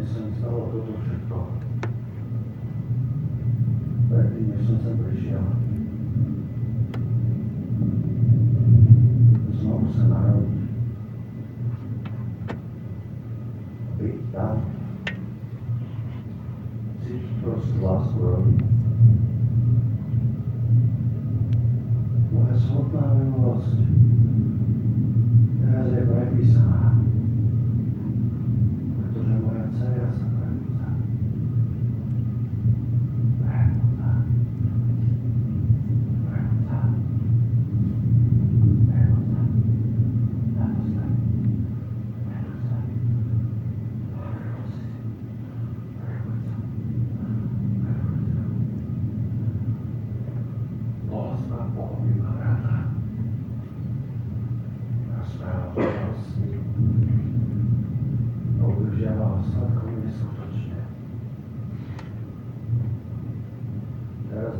nie jsem vzdal toto všetko. Predtým, než som sem prišiel. Znovu sa narodiť. Byť tam. Cítiť prost lásku rodinu. Moja smutná minulosť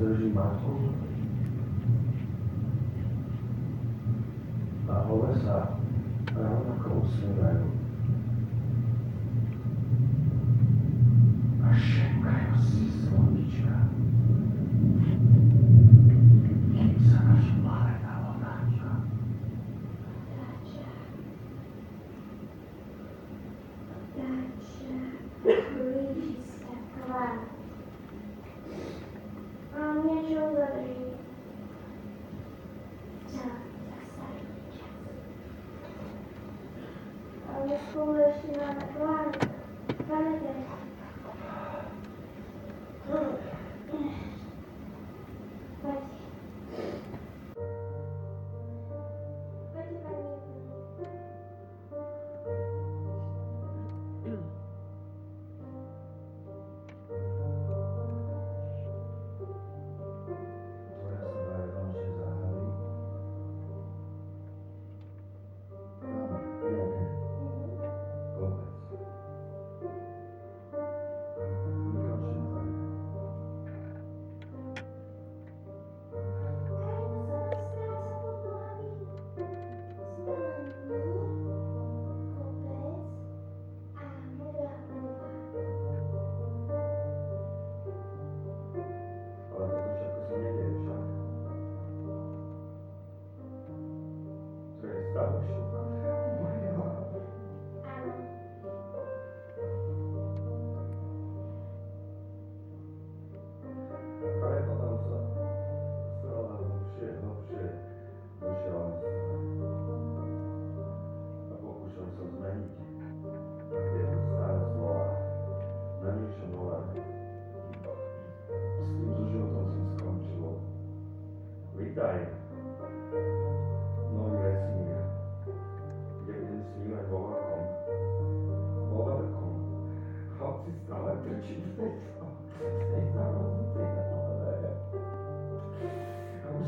fazer de Marcos a conversar, a uma causa. 说话。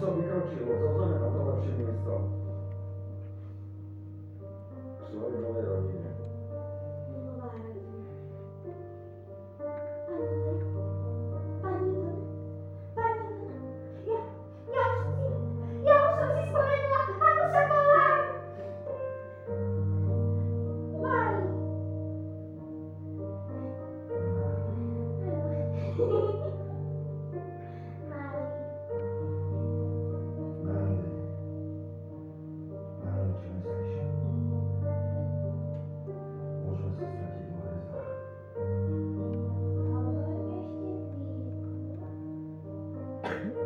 co wykręciło, co zorientował się miejscem. Mm-hmm.